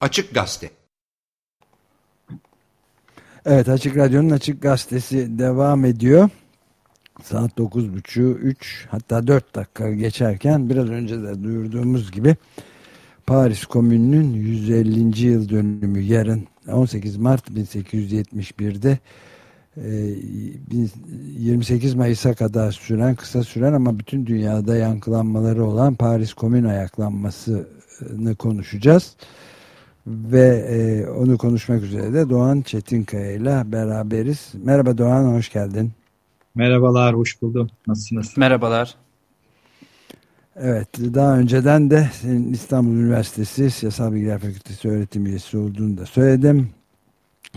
Açık Gazete. Evet Açık Radyo'nun Açık Gazetesi devam ediyor. Saat 9.30 3 hatta 4 dakika geçerken biraz önce de duyurduğumuz gibi Paris Komünü'nün 150. yıl dönümü yarın 18 Mart 1871'de 28 e, Mayıs'a kadar süren kısa süren ama bütün dünyada yankılanmaları olan Paris Komün ayaklanmasını konuşacağız. Ve e, onu konuşmak üzere de Doğan Çetinkaya ile beraberiz. Merhaba Doğan, hoş geldin. Merhabalar, hoş buldum. Nasılsınız? Merhabalar. Evet, daha önceden de senin İstanbul Üniversitesi Siyasal Bilgiler Fakültesi öğretim üyesi olduğunu da söyledim.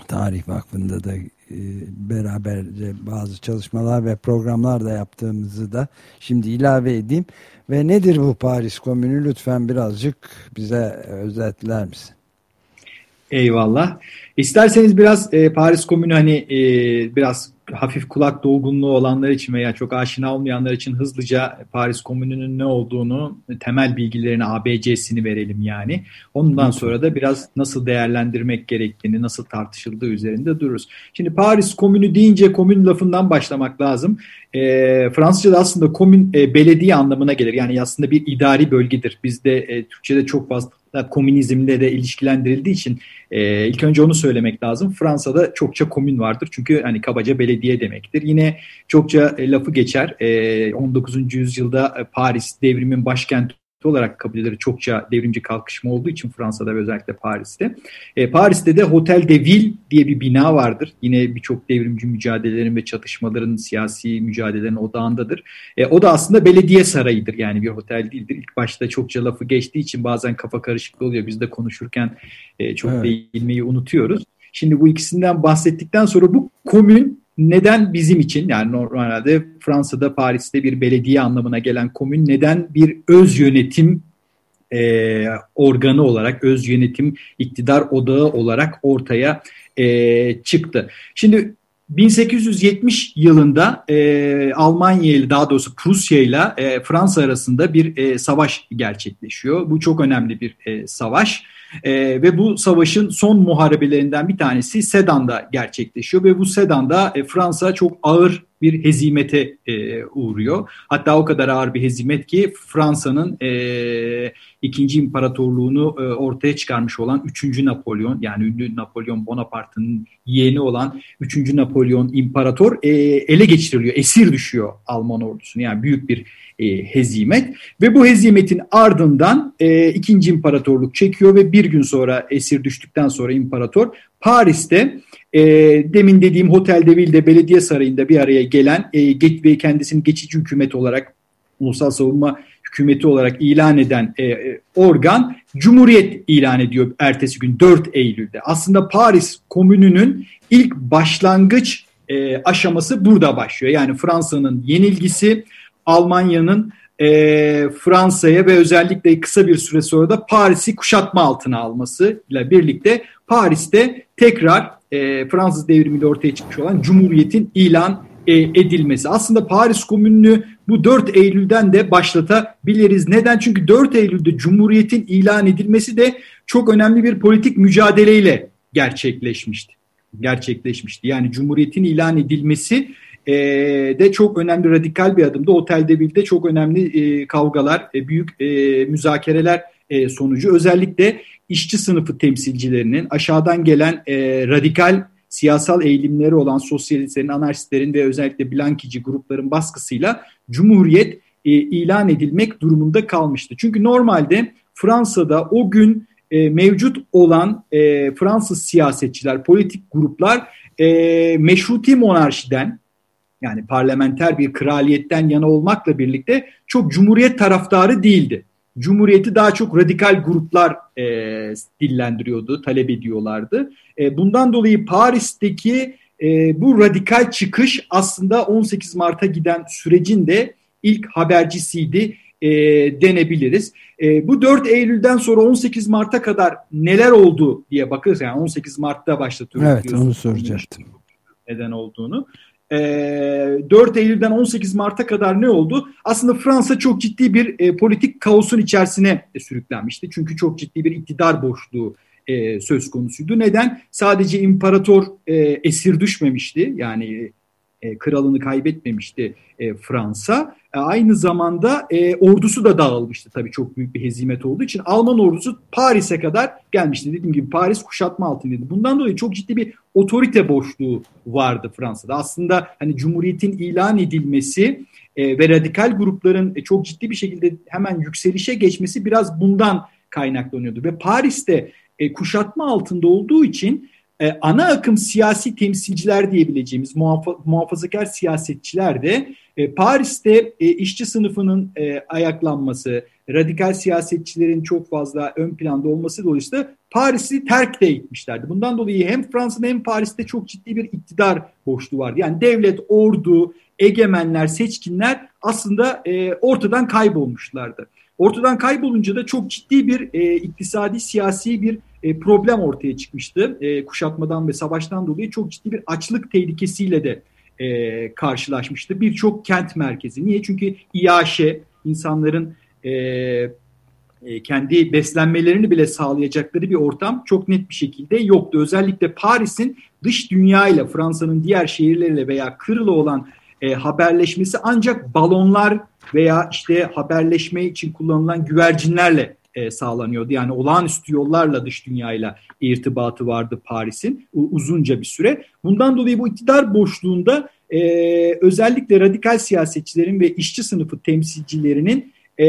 Tarih Vakfı'nda da e, beraberce bazı çalışmalar ve programlar da yaptığımızı da şimdi ilave edeyim. Ve nedir bu Paris Komünü? Lütfen birazcık bize özetler misin? Eyvallah. İsterseniz biraz e, Paris Komünü hani e, biraz hafif kulak dolgunluğu olanlar için veya çok aşina olmayanlar için hızlıca Paris Komünü'nün ne olduğunu, temel bilgilerini, ABC'sini verelim yani. Ondan sonra da biraz nasıl değerlendirmek gerektiğini, nasıl tartışıldığı üzerinde dururuz. Şimdi Paris Komünü deyince komün lafından başlamak lazım. E, Fransızca'da aslında komün e, belediye anlamına gelir. Yani aslında bir idari bölgedir. Bizde e, Türkçe'de çok fazla komünizmle de ilişkilendirildiği için e, ilk önce onu söylemek lazım. Fransa'da çokça komün vardır çünkü hani kabaca belediye demektir. Yine çokça e, lafı geçer. E, 19. yüzyılda e, Paris devrimin başkenti olarak kabul edilir. Çokça devrimci kalkışma olduğu için Fransa'da ve özellikle Paris'te. E, Paris'te de Hotel de Ville diye bir bina vardır. Yine birçok devrimci mücadelelerin ve çatışmaların, siyasi mücadelelerin odağındadır. E, o da aslında belediye sarayıdır. Yani bir otel değildir. İlk başta çokça lafı geçtiği için bazen kafa karışıklığı oluyor. Biz de konuşurken e, çok evet. değinmeyi unutuyoruz. Şimdi bu ikisinden bahsettikten sonra bu komün neden bizim için yani normalde Fransa'da Paris'te bir belediye anlamına gelen komün neden bir öz yönetim e, organı olarak öz yönetim iktidar odağı olarak ortaya e, çıktı. Şimdi 1870 yılında e, Almanya ile daha doğrusu Prusya ile e, Fransa arasında bir e, savaş gerçekleşiyor. Bu çok önemli bir e, savaş. E, ve bu savaşın son muharebelerinden bir tanesi Sedan'da gerçekleşiyor ve bu Sedan'da e, Fransa çok ağır bir hezimete e, uğruyor. Hatta o kadar ağır bir hezimet ki Fransa'nın e, ikinci imparatorluğunu e, ortaya çıkarmış olan 3. Napolyon yani ünlü Napolyon Bonaparte'ın yeğeni olan 3. Napolyon imparator e, ele geçiriliyor, esir düşüyor Alman ordusunu. Yani büyük bir e, hezimet ve bu hezimetin ardından e, ikinci imparatorluk çekiyor ve bir gün sonra esir düştükten sonra imparator Paris'te e, demin dediğim Hotel de Ville'de belediye sarayında bir araya gelen e, ve kendisini geçici hükümet olarak ulusal savunma hükümeti olarak ilan eden e, e organ Cumhuriyet ilan ediyor ertesi gün 4 Eylül'de. Aslında Paris Komünü'nün ilk başlangıç e, aşaması burada başlıyor. Yani Fransa'nın yenilgisi, Almanya'nın e, Fransa'ya ve özellikle kısa bir süre sonra da Paris'i kuşatma altına alması ile birlikte Paris'te tekrar e, Fransız devrimiyle ortaya çıkmış olan Cumhuriyet'in ilan e, edilmesi. Aslında Paris Komünü'nü bu 4 Eylül'den de başlatabiliriz. Neden? Çünkü 4 Eylül'de Cumhuriyet'in ilan edilmesi de çok önemli bir politik mücadeleyle gerçekleşmişti. Gerçekleşmişti. Yani Cumhuriyet'in ilan edilmesi e, de çok önemli radikal bir adımdı. Otel Deville'de çok önemli e, kavgalar, e, büyük e, müzakereler e, sonucu özellikle işçi sınıfı temsilcilerinin aşağıdan gelen e, radikal siyasal eğilimleri olan sosyalistlerin, anarşistlerin ve özellikle Blankici grupların baskısıyla Cumhuriyet e, ilan edilmek durumunda kalmıştı. Çünkü normalde Fransa'da o gün e, mevcut olan e, Fransız siyasetçiler, politik gruplar e, meşruti monarşiden yani parlamenter bir kraliyetten yana olmakla birlikte çok cumhuriyet taraftarı değildi. Cumhuriyeti daha çok radikal gruplar e, dillendiriyordu, talep ediyorlardı. E, bundan dolayı Paris'teki e, bu radikal çıkış aslında 18 Mart'a giden sürecin de ilk habercisiydi e, denebiliriz. E, bu 4 Eylül'den sonra 18 Mart'a kadar neler oldu diye bakırız. Yani 18 Mart'ta başlatıyoruz. Evet onu soracaktım. Neden olduğunu. 4 ee, Eylül'den 18 Mart'a kadar ne oldu? Aslında Fransa çok ciddi bir e, politik kaosun içerisine e, sürüklenmişti. Çünkü çok ciddi bir iktidar boşluğu e, söz konusuydu. Neden? Sadece imparator e, esir düşmemişti. Yani e, kralını kaybetmemişti e, Fransa. E, aynı zamanda e, ordusu da dağılmıştı tabii çok büyük bir hezimet olduğu için. Alman ordusu Paris'e kadar gelmişti. Dediğim gibi Paris kuşatma altındaydı. Bundan dolayı çok ciddi bir otorite boşluğu vardı Fransa'da. Aslında hani Cumhuriyet'in ilan edilmesi e, ve radikal grupların e, çok ciddi bir şekilde hemen yükselişe geçmesi biraz bundan kaynaklanıyordu. Ve Paris'te e, kuşatma altında olduğu için e, ana akım siyasi temsilciler diyebileceğimiz muhafa, muhafazakar siyasetçiler de e, Paris'te e, işçi sınıfının e, ayaklanması, radikal siyasetçilerin çok fazla ön planda olması dolayısıyla Paris'i terk de etmişlerdi. Bundan dolayı hem Fransa'da hem Paris'te çok ciddi bir iktidar boşluğu vardı. Yani devlet, ordu, egemenler, seçkinler aslında e, ortadan kaybolmuşlardı. Ortadan kaybolunca da çok ciddi bir e, iktisadi, siyasi bir e, problem ortaya çıkmıştı. E, kuşatmadan ve savaştan dolayı çok ciddi bir açlık tehlikesiyle de e, karşılaşmıştı. Birçok kent merkezi. Niye? Çünkü İAŞe insanların e, kendi beslenmelerini bile sağlayacakları bir ortam çok net bir şekilde yoktu. Özellikle Paris'in dış dünya ile Fransa'nın diğer şehirleriyle veya Kırıl'a olan e, haberleşmesi ancak balonlar veya işte haberleşme için kullanılan güvercinlerle e, sağlanıyordu. Yani olağanüstü yollarla dış dünyayla irtibatı vardı Paris'in uzunca bir süre. Bundan dolayı bu iktidar boşluğunda e, özellikle radikal siyasetçilerin ve işçi sınıfı temsilcilerinin e,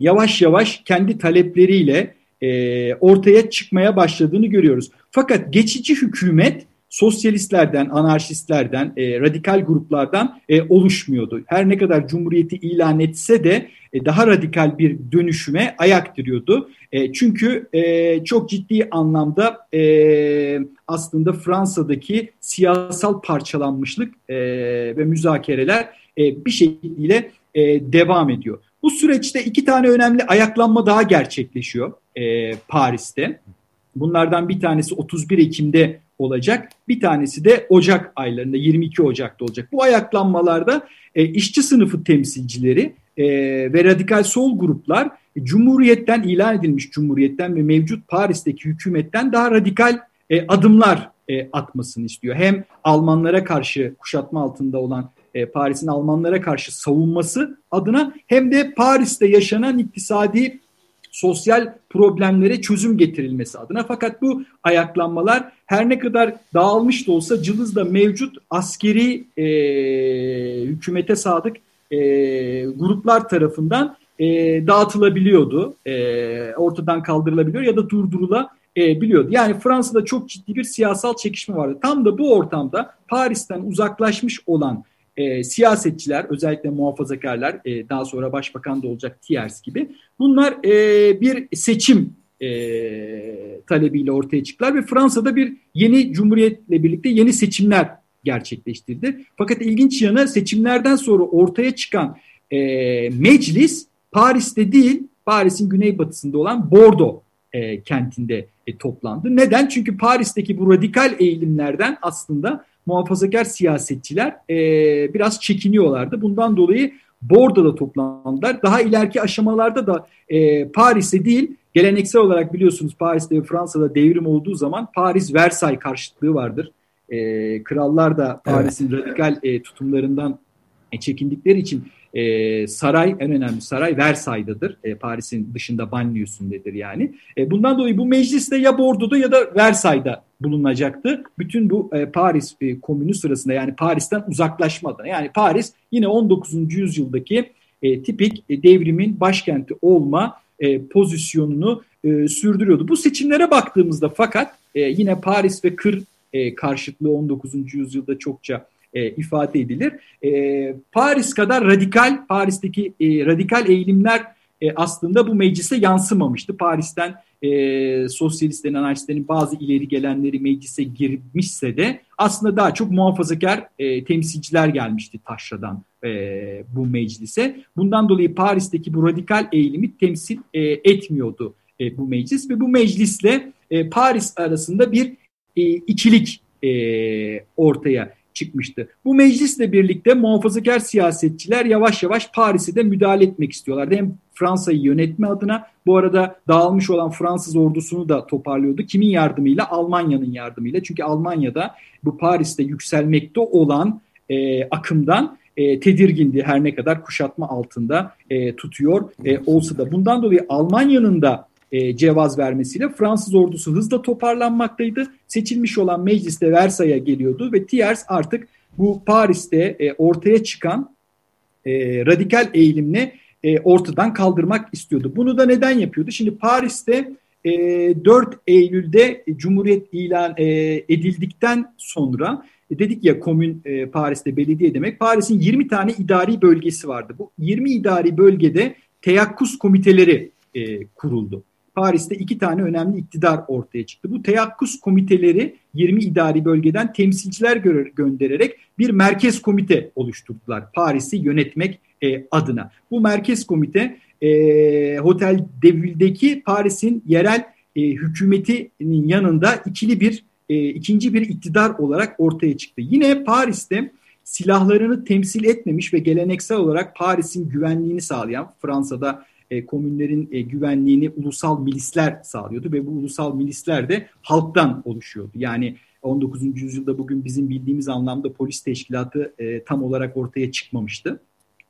yavaş yavaş kendi talepleriyle e, ortaya çıkmaya başladığını görüyoruz. Fakat geçici hükümet sosyalistlerden, anarşistlerden, e, radikal gruplardan e, oluşmuyordu. Her ne kadar Cumhuriyeti ilan etse de e, daha radikal bir dönüşüme ayak diriyordu. E, çünkü e, çok ciddi anlamda e, aslında Fransa'daki siyasal parçalanmışlık e, ve müzakereler e, bir şekilde e, devam ediyor. Bu süreçte iki tane önemli ayaklanma daha gerçekleşiyor e, Paris'te. Bunlardan bir tanesi 31 Ekim'de olacak. Bir tanesi de Ocak aylarında 22 Ocak'ta olacak. Bu ayaklanmalarda e, işçi sınıfı temsilcileri e, ve radikal sol gruplar e, Cumhuriyet'ten ilan edilmiş Cumhuriyet'ten ve mevcut Paris'teki hükümetten daha radikal e, adımlar e, atmasını istiyor. Hem Almanlara karşı kuşatma altında olan e, Paris'in Almanlara karşı savunması adına hem de Paris'te yaşanan iktisadi sosyal problemlere çözüm getirilmesi adına. Fakat bu ayaklanmalar her ne kadar dağılmış da olsa Cılız'da mevcut askeri e, hükümete sadık e, gruplar tarafından e, dağıtılabiliyordu. E, ortadan kaldırılabiliyor ya da durdurulabiliyordu. Yani Fransa'da çok ciddi bir siyasal çekişme vardı. Tam da bu ortamda Paris'ten uzaklaşmış olan e, siyasetçiler özellikle muhafazakarlar e, daha sonra başbakan da olacak Thiers gibi bunlar e, bir seçim e, talebiyle ortaya çıktılar ve Fransa'da bir yeni cumhuriyetle birlikte yeni seçimler gerçekleştirdi. Fakat ilginç yanı seçimlerden sonra ortaya çıkan e, meclis Paris'te değil Paris'in güneybatısında olan Bordeaux e, kentinde e, toplandı. Neden? Çünkü Paris'teki bu radikal eğilimlerden aslında muhafazakar siyasetçiler e, biraz çekiniyorlardı. Bundan dolayı Bordo'da toplandılar. Daha ileriki aşamalarda da e, Paris'te değil, geleneksel olarak biliyorsunuz Paris'te ve Fransa'da devrim olduğu zaman Paris-Versay karşıtlığı vardır. E, krallar da Paris'in evet. radikal e, tutumlarından e, çekindikleri için e, saray en önemli saray Versay'dadır. E, Paris'in dışında banliyösündedir yani. E, bundan dolayı bu mecliste ya Bordo'da ya da Versay'da bulunacaktı. Bütün bu e, Paris e, komünü sırasında yani Paris'ten uzaklaşmadan yani Paris yine 19. yüzyıldaki e, tipik e, devrimin başkenti olma e, pozisyonunu e, sürdürüyordu. Bu seçimlere baktığımızda fakat e, yine Paris ve Kır e, karşıtlığı 19. yüzyılda çokça e, ifade edilir. E, Paris kadar radikal, Paris'teki e, radikal eğilimler e, aslında bu meclise yansımamıştı. Paris'ten e, sosyalistlerin, anarşistlerin bazı ileri gelenleri meclise girmişse de aslında daha çok muhafazakar e, temsilciler gelmişti taşradan e, bu meclise. Bundan dolayı Paris'teki bu radikal eğilimi temsil e, etmiyordu e, bu meclis ve bu meclisle e, Paris arasında bir e, ikilik e, ortaya çıkmıştı. Bu meclisle birlikte muhafazakar siyasetçiler yavaş yavaş Paris'e de müdahale etmek istiyorlardı. Hem Fransa'yı yönetme adına. Bu arada dağılmış olan Fransız ordusunu da toparlıyordu. Kimin yardımıyla? Almanya'nın yardımıyla. Çünkü Almanya'da bu Paris'te yükselmekte olan e, akımdan e, tedirgindi her ne kadar kuşatma altında e, tutuyor e, olsa da. Bundan dolayı Almanya'nın da e, cevaz vermesiyle Fransız ordusu hızla toparlanmaktaydı. Seçilmiş olan mecliste Versay'a geliyordu ve Thiers artık bu Paris'te e, ortaya çıkan e, radikal eğilimle e, ortadan kaldırmak istiyordu. Bunu da neden yapıyordu? Şimdi Paris'te e, 4 Eylül'de Cumhuriyet ilan e, edildikten sonra e, dedik ya komün e, Paris'te belediye demek. Paris'in 20 tane idari bölgesi vardı. Bu 20 idari bölgede teyakkuz komiteleri e, kuruldu. Paris'te iki tane önemli iktidar ortaya çıktı. Bu teyakkuz komiteleri 20 idari bölgeden temsilciler gö göndererek bir merkez komite oluşturdular. Paris'i yönetmek e, adına. Bu merkez komite e, Hotel Deville'deki Paris'in yerel e, hükümetinin yanında ikili bir e, ikinci bir iktidar olarak ortaya çıktı. Yine Paris'te silahlarını temsil etmemiş ve geleneksel olarak Paris'in güvenliğini sağlayan Fransa'da e, komünlerin e, güvenliğini ulusal milisler sağlıyordu ve bu ulusal milisler de halktan oluşuyordu. Yani 19. yüzyılda bugün bizim bildiğimiz anlamda polis teşkilatı e, tam olarak ortaya çıkmamıştı.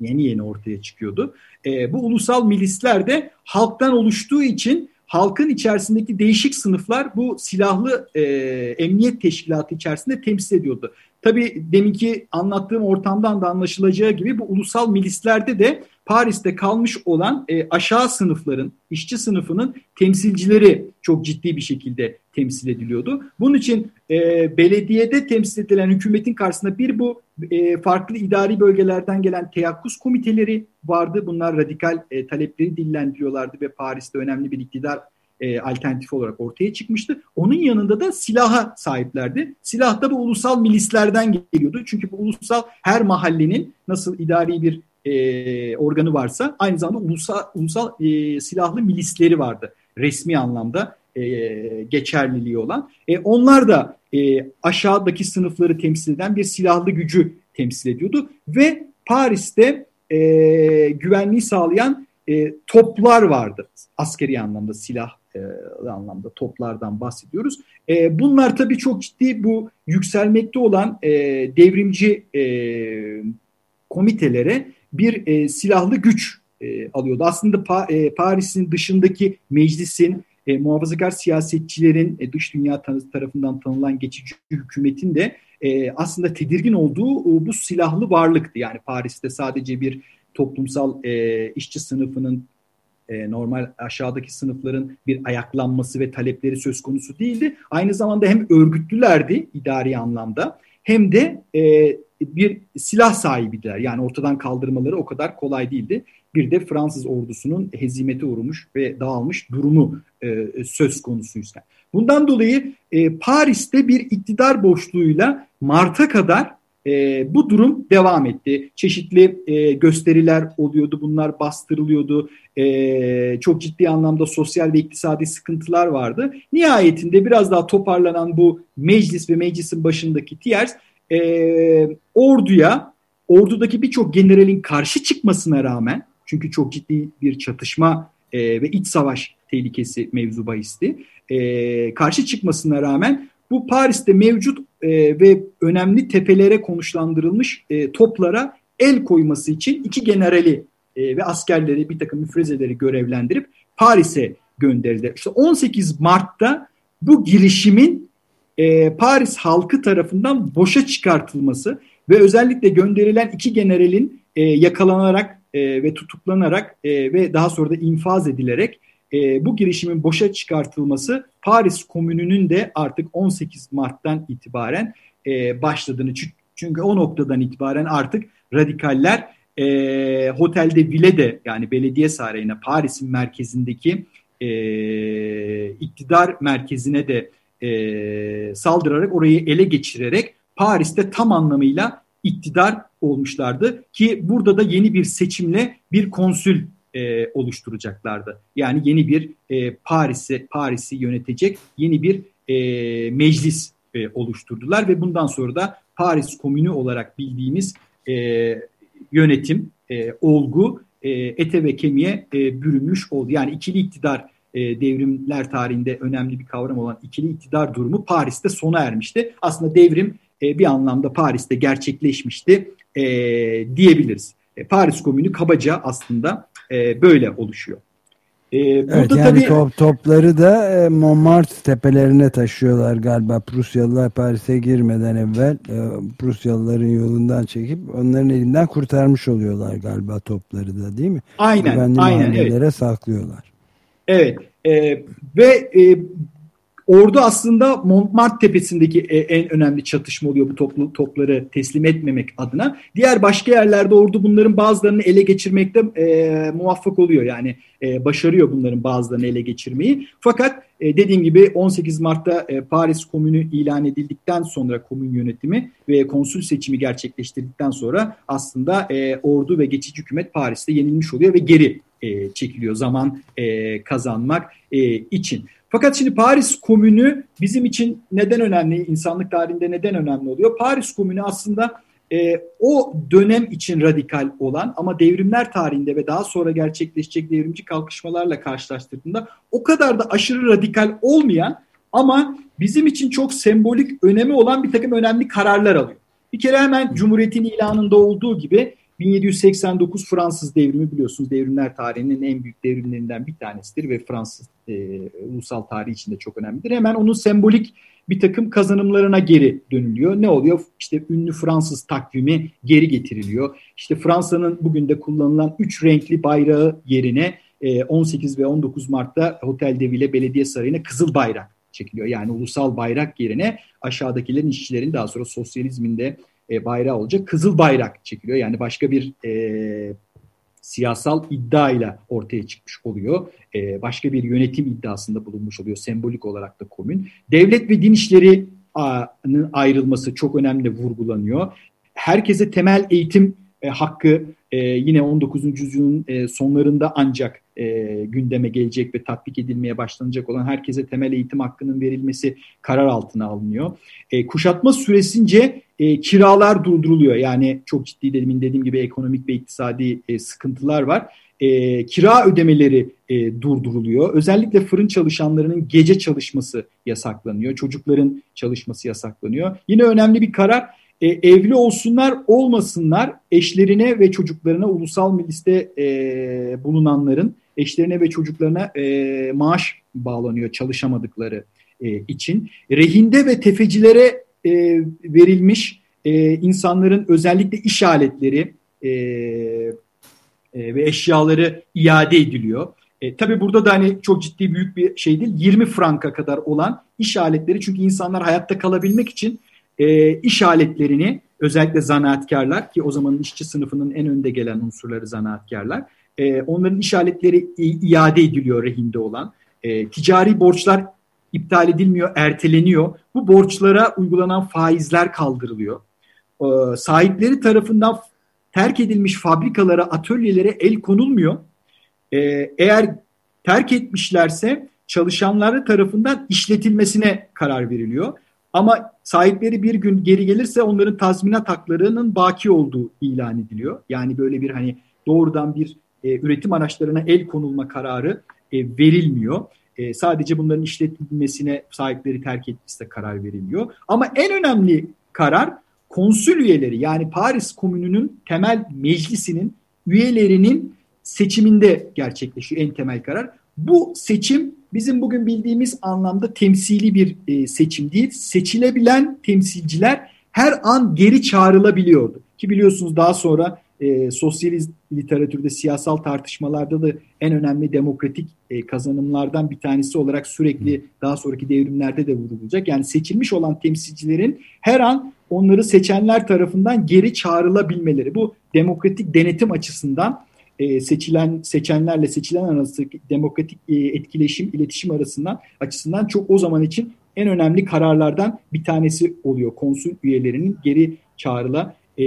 Yeni yeni ortaya çıkıyordu. E, bu ulusal milisler de halktan oluştuğu için halkın içerisindeki değişik sınıflar bu silahlı e, emniyet teşkilatı içerisinde temsil ediyordu. Tabii deminki anlattığım ortamdan da anlaşılacağı gibi bu ulusal milislerde de Paris'te kalmış olan e, aşağı sınıfların, işçi sınıfının temsilcileri çok ciddi bir şekilde temsil ediliyordu. Bunun için e, belediyede temsil edilen hükümetin karşısında bir bu e, farklı idari bölgelerden gelen teyakkuz komiteleri vardı. Bunlar radikal e, talepleri dillendiriyorlardı ve Paris'te önemli bir iktidar e, alternatif olarak ortaya çıkmıştı. Onun yanında da silaha sahiplerdi. Silah da bu ulusal milislerden geliyordu. Çünkü bu ulusal her mahallenin nasıl idari bir e, organı varsa aynı zamanda ulusal, ulusal e, silahlı milisleri vardı. Resmi anlamda e, geçerliliği olan. E, onlar da e, aşağıdaki sınıfları temsil eden bir silahlı gücü temsil ediyordu. Ve Paris'te e, güvenliği sağlayan e, toplar vardı. Askeri anlamda silah e, anlamda toplardan bahsediyoruz. E, bunlar tabii çok ciddi bu yükselmekte olan e, devrimci e, komitelere bir e, silahlı güç e, alıyordu. Aslında pa, e, Paris'in dışındaki meclisin, e, muhafazakar siyasetçilerin e, dış dünya tarafından tanınan geçici hükümetin de e, aslında tedirgin olduğu e, bu silahlı varlıktı. Yani Paris'te sadece bir toplumsal e, işçi sınıfının e, normal aşağıdaki sınıfların bir ayaklanması ve talepleri söz konusu değildi. Aynı zamanda hem örgütlülerdi idari anlamda hem de e, bir silah sahibiydiler. Yani ortadan kaldırmaları o kadar kolay değildi. Bir de Fransız ordusunun hezimete uğramış ve dağılmış durumu e, söz konusuysa. Bundan dolayı e, Paris'te bir iktidar boşluğuyla Mart'a kadar e, bu durum devam etti. Çeşitli e, gösteriler oluyordu, bunlar bastırılıyordu. E, çok ciddi anlamda sosyal ve iktisadi sıkıntılar vardı. Nihayetinde biraz daha toparlanan bu meclis ve meclisin başındaki Thiers e, orduya, ordudaki birçok generalin karşı çıkmasına rağmen, çünkü çok ciddi bir çatışma e, ve iç savaş tehlikesi mevzu bahisti, e, karşı çıkmasına rağmen bu Paris'te mevcut e, ve önemli tepelere konuşlandırılmış e, toplara el koyması için iki generali e, ve askerleri bir takım müfrezeleri görevlendirip Paris'e gönderildi. İşte 18 Mart'ta bu girişimin e, Paris halkı tarafından boşa çıkartılması ve özellikle gönderilen iki generalin e, yakalanarak e, ve tutuklanarak e, ve daha sonra da infaz edilerek e, bu girişimin boşa çıkartılması Paris Komünü'nün de artık 18 Mart'tan itibaren e, başladığını çünkü o noktadan itibaren artık radikaller e, Hotel'de Ville'de yani belediye sarayına Paris'in merkezindeki e, iktidar merkezine de e, saldırarak orayı ele geçirerek Paris'te tam anlamıyla iktidar olmuşlardı. Ki burada da yeni bir seçimle bir konsül e, oluşturacaklardı. Yani yeni bir e, Paris'i Paris'i yönetecek yeni bir e, meclis e, oluşturdular ve bundan sonra da Paris Komünü olarak bildiğimiz e, yönetim, e, olgu e, ete ve kemiğe e, bürünmüş oldu. Yani ikili iktidar e, devrimler tarihinde önemli bir kavram olan ikili iktidar durumu Paris'te sona ermişti. Aslında devrim e, bir anlamda Paris'te gerçekleşmişti e, diyebiliriz. E, Paris Komünü kabaca aslında e, böyle oluşuyor. Ee, evet yani tabii... top, topları da e, Montmartre tepelerine taşıyorlar galiba Prusyalılar Paris'e girmeden evvel e, Prusyalıların yolundan çekip onların elinden kurtarmış oluyorlar galiba topları da değil mi? Aynen. Güvenli aynen evet. saklıyorlar. Evet e, ve e, Ordu aslında Montmartre tepesindeki e, en önemli çatışma oluyor bu toplu, topları teslim etmemek adına. Diğer başka yerlerde ordu bunların bazılarını ele geçirmekte e, muvaffak oluyor. Yani e, başarıyor bunların bazılarını ele geçirmeyi. Fakat e, dediğim gibi 18 Mart'ta e, Paris Komünü ilan edildikten sonra komün yönetimi ve konsül seçimi gerçekleştirdikten sonra aslında e, ordu ve geçici hükümet Paris'te yenilmiş oluyor ve geri e, çekiliyor zaman e, kazanmak e, için. Fakat şimdi Paris Komünü bizim için neden önemli, insanlık tarihinde neden önemli oluyor? Paris Komünü aslında e, o dönem için radikal olan ama devrimler tarihinde ve daha sonra gerçekleşecek devrimci kalkışmalarla karşılaştırdığında o kadar da aşırı radikal olmayan ama bizim için çok sembolik önemi olan bir takım önemli kararlar alıyor. Bir kere hemen Cumhuriyet'in ilanında olduğu gibi 1789 Fransız devrimi biliyorsunuz devrimler tarihinin en büyük devrimlerinden bir tanesidir ve Fransız e, ulusal tarih içinde çok önemlidir. Hemen onun sembolik bir takım kazanımlarına geri dönülüyor. Ne oluyor? İşte ünlü Fransız takvimi geri getiriliyor. İşte Fransa'nın bugün de kullanılan üç renkli bayrağı yerine 18 e, ve 19 Mart'ta Hotel de Ville Belediye Sarayı'na kızıl bayrak çekiliyor. Yani ulusal bayrak yerine aşağıdakilerin işçilerin daha sonra sosyalizminde e, bayrağı olacak kızıl bayrak çekiliyor. Yani başka bir e, siyasal iddiayla ortaya çıkmış oluyor. E, başka bir yönetim iddiasında bulunmuş oluyor sembolik olarak da komün. Devlet ve din işlerinin ayrılması çok önemli vurgulanıyor. Herkese temel eğitim e, hakkı e, yine 19. yüzyılın e, sonlarında ancak e, gündeme gelecek ve tatbik edilmeye başlanacak olan herkese temel eğitim hakkının verilmesi karar altına alınıyor. E, kuşatma süresince e, kiralar durduruluyor. Yani çok ciddi demin dediğim gibi ekonomik ve iktisadi e, sıkıntılar var. E, kira ödemeleri e, durduruluyor. Özellikle fırın çalışanlarının gece çalışması yasaklanıyor. Çocukların çalışması yasaklanıyor. Yine önemli bir karar e, evli olsunlar olmasınlar eşlerine ve çocuklarına ulusal liste e, bulunanların eşlerine ve çocuklarına e, maaş bağlanıyor çalışamadıkları e, için. Rehinde ve tefecilere e, verilmiş e, insanların özellikle iş aletleri e, e, ve eşyaları iade ediliyor. E, tabii burada da hani çok ciddi büyük bir şey değil. 20 franka kadar olan iş aletleri çünkü insanlar hayatta kalabilmek için e, iş aletlerini özellikle zanaatkarlar ki o zamanın işçi sınıfının en önde gelen unsurları zanaatkarlar. E, onların iş aletleri iade ediliyor rehinde olan. E, ticari borçlar iptal edilmiyor, erteleniyor. Bu borçlara uygulanan faizler kaldırılıyor. E, sahipleri tarafından terk edilmiş fabrikalara, atölyelere el konulmuyor. E, eğer terk etmişlerse çalışanları tarafından işletilmesine karar veriliyor. Ama sahipleri bir gün geri gelirse onların tazminat haklarının baki olduğu ilan ediliyor. Yani böyle bir hani doğrudan bir e, üretim araçlarına el konulma kararı e, verilmiyor. E, sadece bunların işletilmesine sahipleri terk etmişse karar veriliyor. Ama en önemli karar konsül üyeleri yani Paris Komünü'nün temel meclisinin üyelerinin seçiminde gerçekleşiyor en temel karar. Bu seçim bizim bugün bildiğimiz anlamda temsili bir e, seçim değil. Seçilebilen temsilciler her an geri çağrılabiliyordu. Ki biliyorsunuz daha sonra e, sosyalist literatürde, siyasal tartışmalarda da en önemli demokratik e, kazanımlardan bir tanesi olarak sürekli daha sonraki devrimlerde de vurulacak. Yani seçilmiş olan temsilcilerin her an onları seçenler tarafından geri çağrılabilmeleri. Bu demokratik denetim açısından e, seçilen seçenlerle seçilen arası demokratik e, etkileşim, iletişim arasından açısından çok o zaman için en önemli kararlardan bir tanesi oluyor. Konsül üyelerinin geri çağrıla e,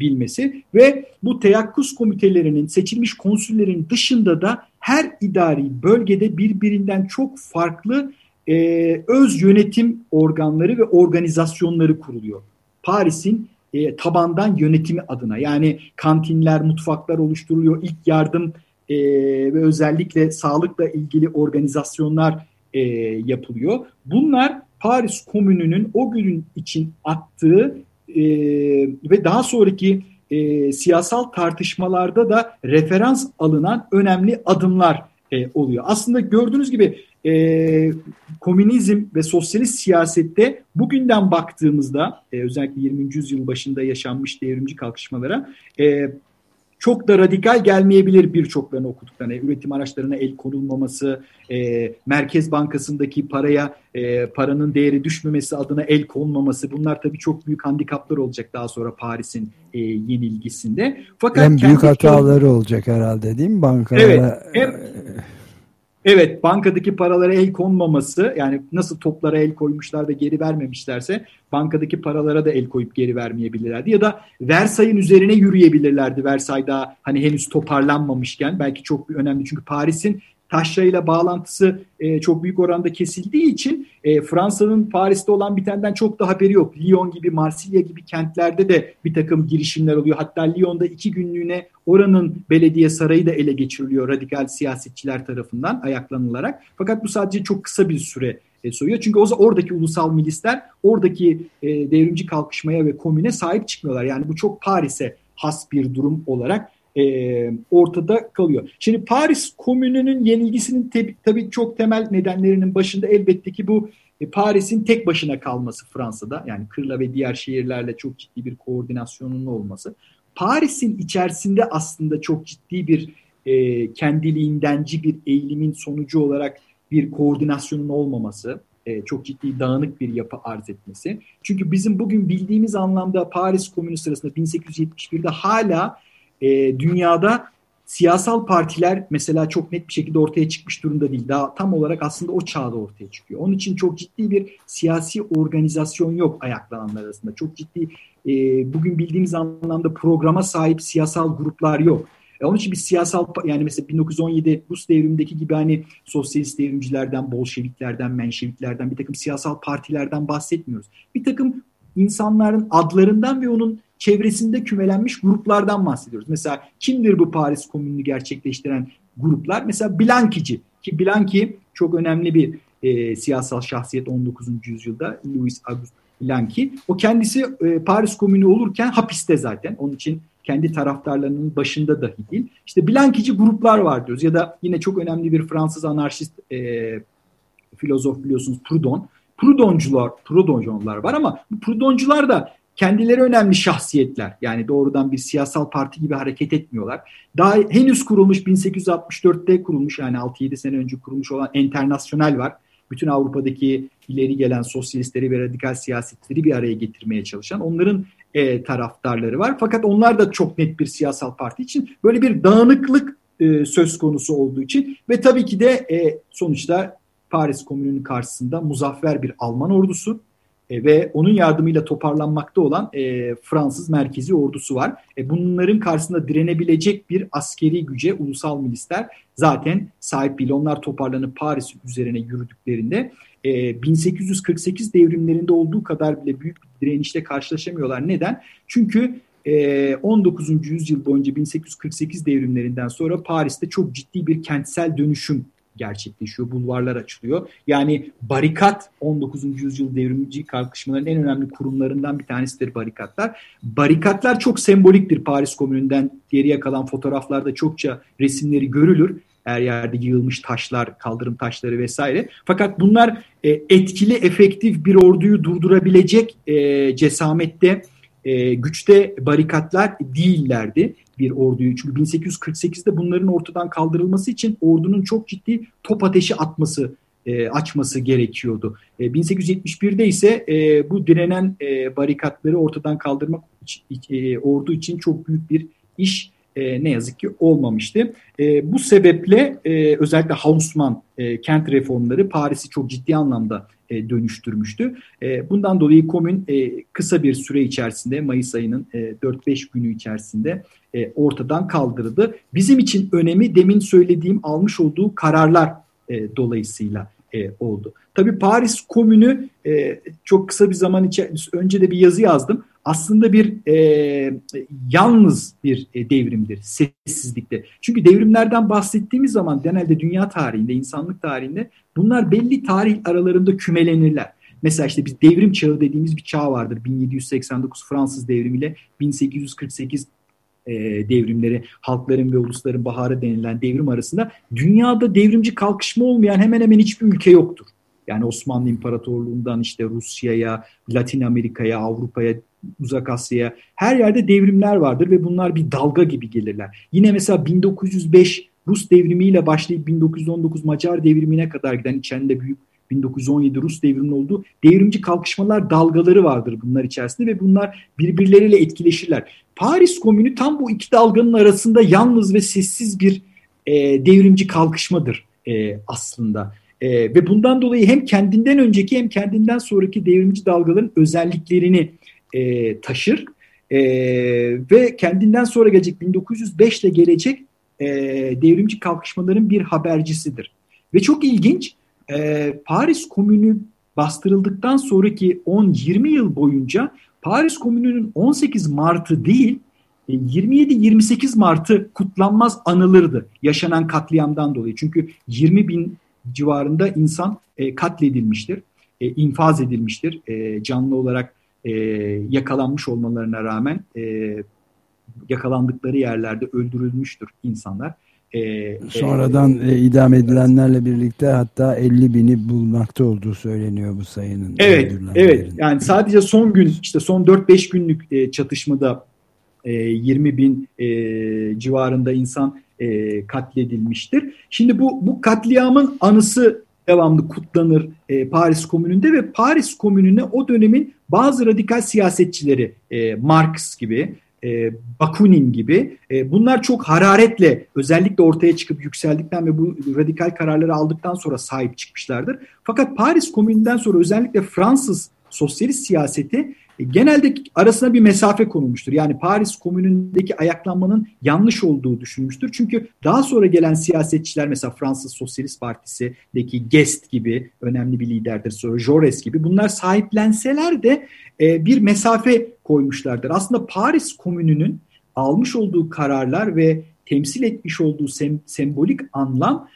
bilmesi ve bu teyakkuz komitelerinin seçilmiş konsüllerin dışında da her idari bölgede birbirinden çok farklı e, öz yönetim organları ve organizasyonları kuruluyor. Paris'in e, tabandan yönetimi adına. Yani kantinler, mutfaklar oluşturuluyor, ilk yardım e, ve özellikle sağlıkla ilgili organizasyonlar e, yapılıyor. Bunlar Paris Komünü'nün o gün için attığı e, ve daha sonraki e, siyasal tartışmalarda da referans alınan önemli adımlar e, oluyor. Aslında gördüğünüz gibi e, komünizm ve sosyalist siyasette bugünden baktığımızda e, özellikle 20. yüzyıl başında yaşanmış devrimci kalkışmalara e, çok da radikal gelmeyebilir birçoklarını okuduklarına. Üretim araçlarına el konulmaması, e, Merkez Bankası'ndaki paraya e, paranın değeri düşmemesi adına el konmaması bunlar tabii çok büyük handikaplar olacak daha sonra Paris'in e, yenilgisinde. Fakat en büyük hataları olacak herhalde değil mi bankalara? Evet. Hem, Evet bankadaki paralara el konmaması yani nasıl toplara el koymuşlar ve geri vermemişlerse bankadaki paralara da el koyup geri vermeyebilirlerdi. Ya da Versay'ın üzerine yürüyebilirlerdi Versay'da hani henüz toparlanmamışken belki çok önemli çünkü Paris'in taşrayla bağlantısı e, çok büyük oranda kesildiği için e, Fransa'nın Paris'te olan bitenden çok da haberi yok. Lyon gibi, Marsilya gibi kentlerde de bir takım girişimler oluyor. Hatta Lyon'da iki günlüğüne oranın belediye sarayı da ele geçiriliyor radikal siyasetçiler tarafından ayaklanılarak. Fakat bu sadece çok kısa bir süre e, soruyor. Çünkü o oradaki ulusal milisler oradaki e, devrimci kalkışmaya ve komüne sahip çıkmıyorlar. Yani bu çok Paris'e has bir durum olarak e, ortada kalıyor. Şimdi Paris Komünü'nün yenilgisinin tabii çok temel nedenlerinin başında elbette ki bu e, Paris'in tek başına kalması Fransa'da. Yani Kırla ve diğer şehirlerle çok ciddi bir koordinasyonun olması. Paris'in içerisinde aslında çok ciddi bir e, kendiliğindenci bir eğilimin sonucu olarak bir koordinasyonun olmaması, e, çok ciddi dağınık bir yapı arz etmesi. Çünkü bizim bugün bildiğimiz anlamda Paris Komünü sırasında 1871'de hala e, dünyada siyasal partiler mesela çok net bir şekilde ortaya çıkmış durumda değil. Daha tam olarak aslında o çağda ortaya çıkıyor. Onun için çok ciddi bir siyasi organizasyon yok ayaklananlar arasında. Çok ciddi e, bugün bildiğimiz anlamda programa sahip siyasal gruplar yok. E, onun için bir siyasal yani mesela 1917 Rus devrimindeki gibi hani sosyalist devrimcilerden, Bolşeviklerden, Menşeviklerden bir takım siyasal partilerden bahsetmiyoruz. Bir takım insanların adlarından ve onun çevresinde kümelenmiş gruplardan bahsediyoruz. Mesela kimdir bu Paris Komünü'nü gerçekleştiren gruplar? Mesela Blanqui'ci ki Blanqui çok önemli bir e, siyasal şahsiyet 19. yüzyılda Louis Auguste Blanqui. O kendisi e, Paris Komünü olurken hapiste zaten. Onun için kendi taraftarlarının başında dahi değil. İşte Blanqui'ci gruplar var diyoruz. Ya da yine çok önemli bir Fransız anarşist e, filozof biliyorsunuz Proudhon. Proudhoncular, Proudhoncular var ama bu Proudhoncular da kendileri önemli şahsiyetler. Yani doğrudan bir siyasal parti gibi hareket etmiyorlar. Daha henüz kurulmuş 1864'te kurulmuş yani 6-7 sene önce kurulmuş olan Enternasyonel var. Bütün Avrupa'daki ileri gelen sosyalistleri ve radikal siyasetleri bir araya getirmeye çalışan onların e, taraftarları var. Fakat onlar da çok net bir siyasal parti için böyle bir dağınıklık e, söz konusu olduğu için ve tabii ki de e, sonuçta Paris Komünü'nün karşısında muzaffer bir Alman ordusu e, ve onun yardımıyla toparlanmakta olan e, Fransız merkezi ordusu var. E, bunların karşısında direnebilecek bir askeri güce ulusal milisler zaten sahip değil. Onlar toparlanıp Paris üzerine yürüdüklerinde e, 1848 devrimlerinde olduğu kadar bile büyük bir direnişle karşılaşamıyorlar. Neden? Çünkü 19. E, yüzyıl boyunca 1848 devrimlerinden sonra Paris'te çok ciddi bir kentsel dönüşüm gerçekleşiyor. Bulvarlar açılıyor. Yani barikat 19. yüzyıl devrimci kalkışmaların en önemli kurumlarından bir tanesidir barikatlar. Barikatlar çok semboliktir Paris Komünü'nden geriye kalan fotoğraflarda çokça resimleri görülür. Her yerde yığılmış taşlar, kaldırım taşları vesaire. Fakat bunlar e, etkili, efektif bir orduyu durdurabilecek e, cesamette, e, güçte barikatlar değillerdi bir orduyu. Çünkü 1848'de bunların ortadan kaldırılması için ordunun çok ciddi top ateşi atması e, açması gerekiyordu. E, 1871'de ise e, bu direnen e, barikatları ortadan kaldırmak e, ordu için çok büyük bir iş e, ne yazık ki olmamıştı. E, bu sebeple e, özellikle Haussmann e, kent reformları Paris'i çok ciddi anlamda e, dönüştürmüştü. E, bundan dolayı komün e, kısa bir süre içerisinde Mayıs ayının e, 4-5 günü içerisinde e, ortadan kaldırıldı. Bizim için önemi demin söylediğim almış olduğu kararlar e, dolayısıyla e, oldu. Tabii Paris Komünü e, çok kısa bir zaman içerisinde önce de bir yazı yazdım. Aslında bir e, yalnız bir e, devrimdir, sessizlikte. Çünkü devrimlerden bahsettiğimiz zaman genelde dünya tarihinde, insanlık tarihinde bunlar belli tarih aralarında kümelenirler. Mesela işte biz devrim çağı dediğimiz bir çağ vardır. 1789 Fransız devrimiyle 1848 e, devrimleri, halkların ve ulusların baharı denilen devrim arasında dünyada devrimci kalkışma olmayan hemen hemen hiçbir ülke yoktur. Yani Osmanlı İmparatorluğu'ndan işte Rusya'ya, Latin Amerika'ya, Avrupa'ya, Uzak Asya'ya her yerde devrimler vardır ve bunlar bir dalga gibi gelirler. Yine mesela 1905 Rus devrimiyle başlayıp 1919 Macar devrimine kadar giden içinde büyük 1917 Rus devriminin olduğu devrimci kalkışmalar dalgaları vardır bunlar içerisinde ve bunlar birbirleriyle etkileşirler. Paris Komünü tam bu iki dalganın arasında yalnız ve sessiz bir e, devrimci kalkışmadır e, aslında. E, ve bundan dolayı hem kendinden önceki hem kendinden sonraki devrimci dalgaların özelliklerini e, taşır e, ve kendinden sonra gelecek 1905 ile gelecek e, devrimci kalkışmaların bir habercisidir. Ve çok ilginç e, Paris Komünü bastırıldıktan sonraki 10-20 yıl boyunca Paris Komünü'nün 18 Mart'ı değil 27-28 e, Mart'ı kutlanmaz anılırdı yaşanan katliamdan dolayı. Çünkü 20 bin civarında insan e, katledilmiştir, e, infaz edilmiştir. E, canlı olarak e, yakalanmış olmalarına rağmen e, yakalandıkları yerlerde öldürülmüştür insanlar. E, e Sonradan e, idam edilenlerle birlikte hatta 50 bini bulmakta olduğu söyleniyor bu sayının. Evet, evet. Yani sadece son gün işte son 4-5 günlük e, çatışmada e, 20 bin e, civarında insan e, katledilmiştir. Şimdi bu bu katliamın anısı devamlı kutlanır e, Paris Komünü'nde ve Paris Komünü'ne o dönemin bazı radikal siyasetçileri e, Marx gibi e, Bakunin gibi e, bunlar çok hararetle özellikle ortaya çıkıp yükseldikten ve bu radikal kararları aldıktan sonra sahip çıkmışlardır. Fakat Paris Komünü'nden sonra özellikle Fransız sosyalist siyaseti genelde arasına bir mesafe konulmuştur. Yani Paris Komünü'ndeki ayaklanmanın yanlış olduğu düşünülmüştür. Çünkü daha sonra gelen siyasetçiler mesela Fransız Sosyalist Partisi'deki Guest gibi önemli bir liderdir. Sonra Jaurès gibi bunlar sahiplenseler de e, bir mesafe koymuşlardır. Aslında Paris Komünü'nün almış olduğu kararlar ve temsil etmiş olduğu sem sembolik anlam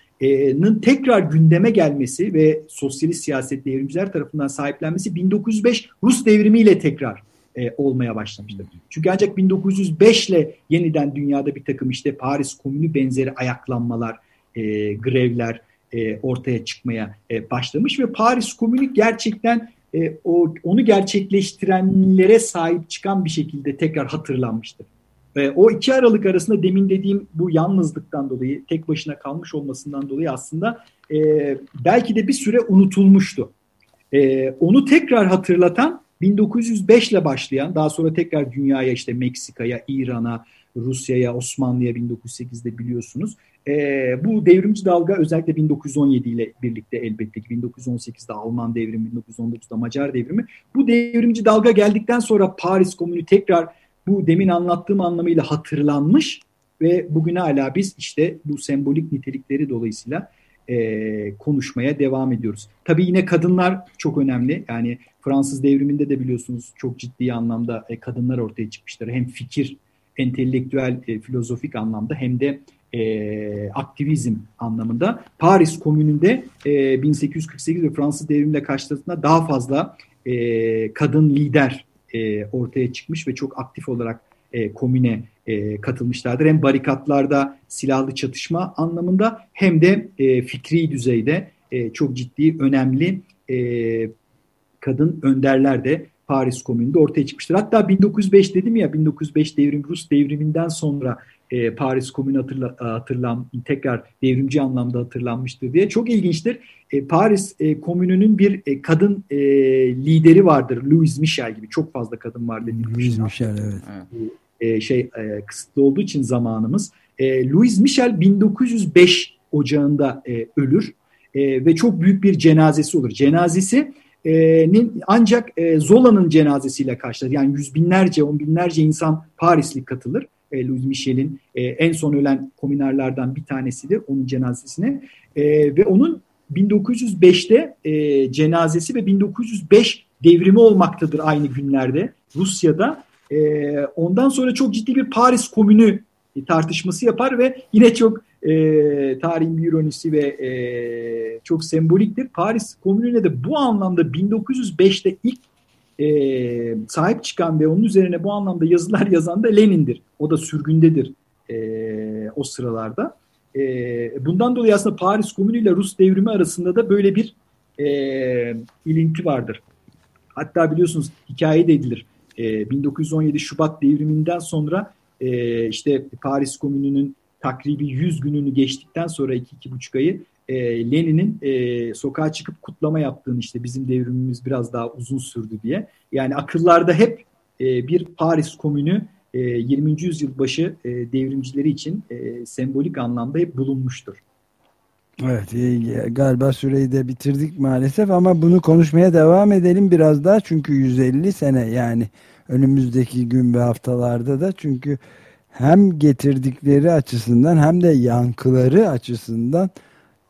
nın tekrar gündeme gelmesi ve sosyalist siyaset devrimciler tarafından sahiplenmesi 1905 Rus devrimiyle tekrar e, olmaya başlamıştır. Çünkü ancak 1905 ile yeniden dünyada bir takım işte Paris Komünü benzeri ayaklanmalar, e, grevler e, ortaya çıkmaya e, başlamış ve Paris Komünü gerçekten e, o onu gerçekleştirenlere sahip çıkan bir şekilde tekrar hatırlanmıştır. O iki aralık arasında demin dediğim bu yalnızlıktan dolayı, tek başına kalmış olmasından dolayı aslında e, belki de bir süre unutulmuştu. E, onu tekrar hatırlatan 1905 ile başlayan, daha sonra tekrar dünyaya işte Meksika'ya, İran'a, Rusya'ya, Osmanlı'ya 1908'de biliyorsunuz. E, bu devrimci dalga özellikle 1917 ile birlikte elbette ki 1918'de Alman devrimi, 1919'da Macar devrimi. Bu devrimci dalga geldikten sonra Paris Komünü tekrar bu demin anlattığım anlamıyla hatırlanmış ve bugün hala biz işte bu sembolik nitelikleri dolayısıyla e, konuşmaya devam ediyoruz. Tabii yine kadınlar çok önemli. Yani Fransız devriminde de biliyorsunuz çok ciddi anlamda e, kadınlar ortaya çıkmışlar. Hem fikir, entelektüel, e, filozofik anlamda hem de e, aktivizm anlamında. Paris Komünü'nde e, 1848 ve Fransız devrimiyle karşılaştığında daha fazla e, kadın lider e, ortaya çıkmış ve çok aktif olarak e, komüne e, katılmışlardır. Hem barikatlarda silahlı çatışma anlamında hem de e, fikri düzeyde e, çok ciddi, önemli e, kadın önderler de Paris Komünü'nde ortaya çıkmıştır. Hatta 1905 dedim ya 1905 devrim Rus devriminden sonra e, Paris Komünü hatırla, hatırlan, tekrar devrimci anlamda hatırlanmıştır diye. Çok ilginçtir. E, Paris e, Komünü'nün bir e, kadın e, lideri vardır. Louise Michel gibi çok fazla kadın var. Louise Michel evet. E, şey e, kısıtlı olduğu için zamanımız. E, Louise Michel 1905 ocağında e, ölür e, ve çok büyük bir cenazesi olur. Cenazesi nin ancak e, Zola'nın cenazesiyle karşılar. Yani yüz binlerce, on binlerce insan Parisli katılır. E, Louis Michel'in e, en son ölen komünarlardan bir tanesidir onun cenazesine. E, ve onun 1905'te e, cenazesi ve 1905 devrimi olmaktadır aynı günlerde Rusya'da. E, ondan sonra çok ciddi bir Paris Komünü tartışması yapar ve yine çok e, tarihin bir ironisi ve e, çok semboliktir. Paris Komünü'ne de bu anlamda 1905'te ilk e, sahip çıkan ve onun üzerine bu anlamda yazılar yazan da Lenin'dir. O da sürgündedir e, o sıralarda. E, bundan dolayı aslında Paris Komünü ile Rus devrimi arasında da böyle bir e, ilinti vardır. Hatta biliyorsunuz hikaye de edilir. E, 1917 Şubat devriminden sonra e, işte Paris Komünü'nün takribi 100 gününü geçtikten sonra 2-2,5 ayı e, Lenin'in e, sokağa çıkıp kutlama yaptığını işte bizim devrimimiz biraz daha uzun sürdü diye. Yani akıllarda hep e, bir Paris Komünü e, 20. yüzyıl başı e, devrimcileri için e, sembolik anlamda hep bulunmuştur. Evet e, galiba süreyi de bitirdik maalesef ama bunu konuşmaya devam edelim biraz daha çünkü 150 sene yani önümüzdeki gün ve haftalarda da çünkü hem getirdikleri açısından hem de yankıları açısından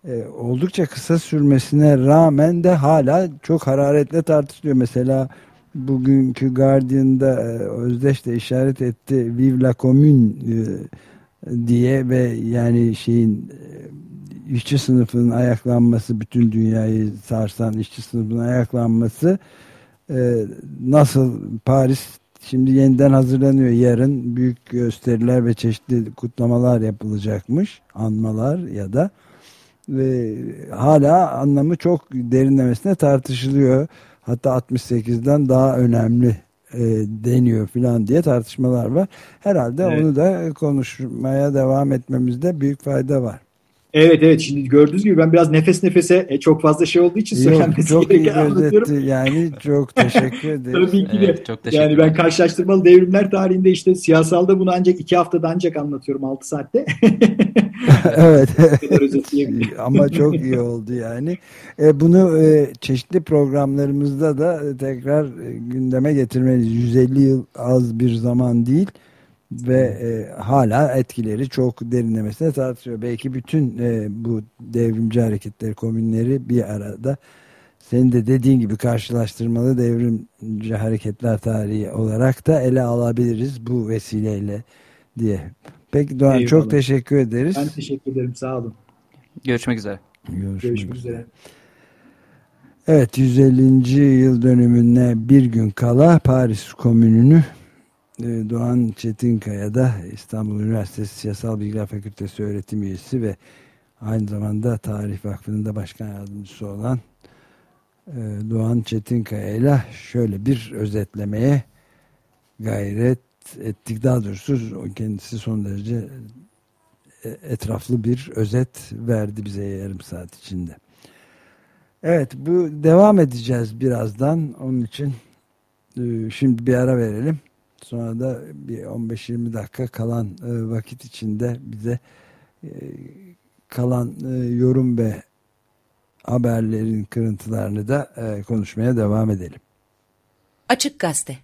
e, oldukça kısa sürmesine rağmen de hala çok hararetle tartışılıyor. Mesela bugünkü Guardian'da e, Özdeş de işaret etti Vive la Commune e, diye ve yani şeyin e, işçi sınıfının ayaklanması bütün dünyayı sarsan işçi sınıfının ayaklanması e, nasıl Paris şimdi yeniden hazırlanıyor yarın büyük gösteriler ve çeşitli kutlamalar yapılacakmış anmalar ya da ve hala anlamı çok derinlemesine tartışılıyor. Hatta 68'den daha önemli e, deniyor filan diye tartışmalar var. Herhalde evet. onu da konuşmaya devam etmemizde büyük fayda var. Evet evet şimdi gördüğünüz gibi ben biraz nefes nefese e, çok fazla şey olduğu için söylenmesi çok iyi özetti yani çok teşekkür ederim. Tabii ki de evet, çok teşekkür yani ben karşılaştırmalı devrimler tarihinde işte siyasalda bunu ancak iki haftada ancak anlatıyorum altı saatte. evet ama çok iyi oldu yani. E, bunu e, çeşitli programlarımızda da tekrar e, gündeme getirmeliyiz. 150 yıl az bir zaman değil ve e, hala etkileri çok derinlemesine tartışıyor. Belki bütün e, bu devrimci hareketleri, komünleri bir arada senin de dediğin gibi karşılaştırmalı devrimci hareketler tarihi olarak da ele alabiliriz bu vesileyle diye. Peki Doğan Eyvallah. çok teşekkür ederiz. Ben teşekkür ederim sağ olun. Görüşmek üzere. Görüşmek, Görüşmek üzere. üzere. Evet 150. yıl dönümüne bir gün kala Paris Komünü'nü Doğan Çetinkaya da İstanbul Üniversitesi Siyasal Bilgiler Fakültesi öğretim üyesi ve aynı zamanda Tarih Vakfı'nın da başkan yardımcısı olan e, Doğan Çetinkaya ile şöyle bir özetlemeye gayret ettik. Daha doğrusu kendisi son derece e, etraflı bir özet verdi bize yarım saat içinde. Evet bu devam edeceğiz birazdan. Onun için e, şimdi bir ara verelim. Sonra da bir 15-20 dakika kalan e, vakit içinde bize e, kalan e, yorum ve haberlerin kırıntılarını da konuşmaya devam edelim. Açık Gazete